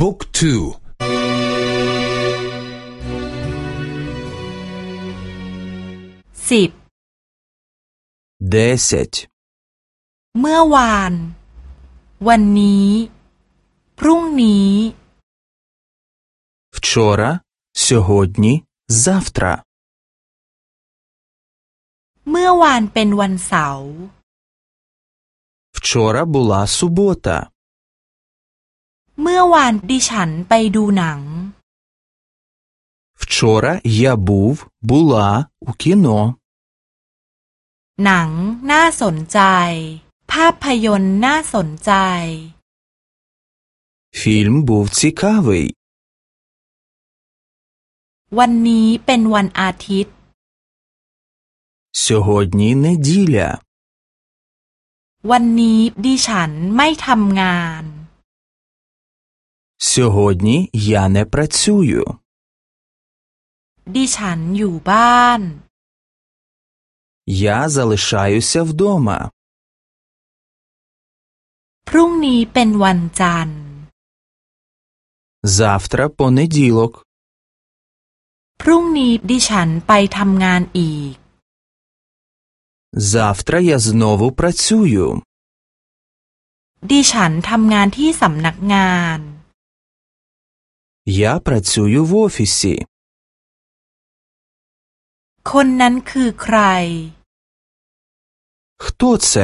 บุ๊กทูสิบเดซตเมื่อวาน วันนี้ พรุ่งนี้ Вчора, сьогодні, завтра. เมื่อวานเป็นวันเสาร์ Вчора була субота. เมื่อวานดิฉันไปดูหนัง Вчора я був, була у кіно. หนังน่าสนใจ ภาพยนตร์น่าสนใจ Фільм був цікавий. วันนี้เป็นวันอาทิตย์ Сьогодні неділя. วันนี้ดิฉันไม่ทำงาน Сьогодні я не працюю. ดิฉันอยู่บ้าน Я залишаюся вдома. พรุ่งนี้เป็นวันจันทร์ Завтра понеділок. พรุ่งนี้ดิฉันไปทำงานอีก Завтра я знову працюю. ดิฉันทำงานที่สำนักงาน Я працюю в офісі. คนนั้นคือใคร Хто це?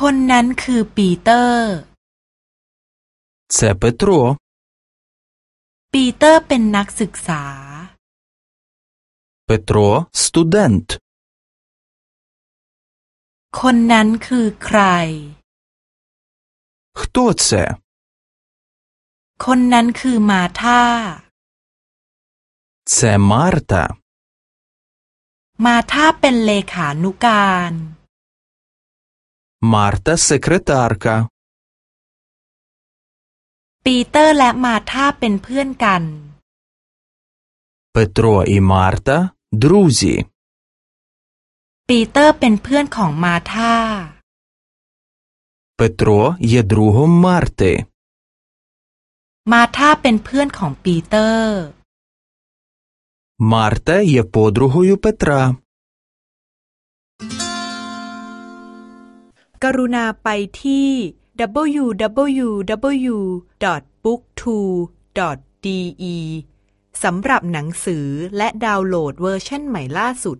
คนนั้นคือปีเตอร์ Це Петро. ปีเตอร์เป็นนักศึกษา Петро студент. คนนั้นคือใคร Хто це? คนนั้นคือมาธา Це Марта. มาธาเป็นเลขานุการ Марта секретарка. ปีเตอร์และมาธาเป็นเพื่อนกัน Петро і Марта друзі. ปีเตอร์เป็นเพื่อนของมาธา Петро є другом Марти. มาธาเป็นเพื่อนของปีเตอร์ Марта є подругою Петра. กรุณาไปที่ www.booktwo.de สำหรับหนังสือและดาวน์โหลดเวอร์ชันใหม่ล่าสุด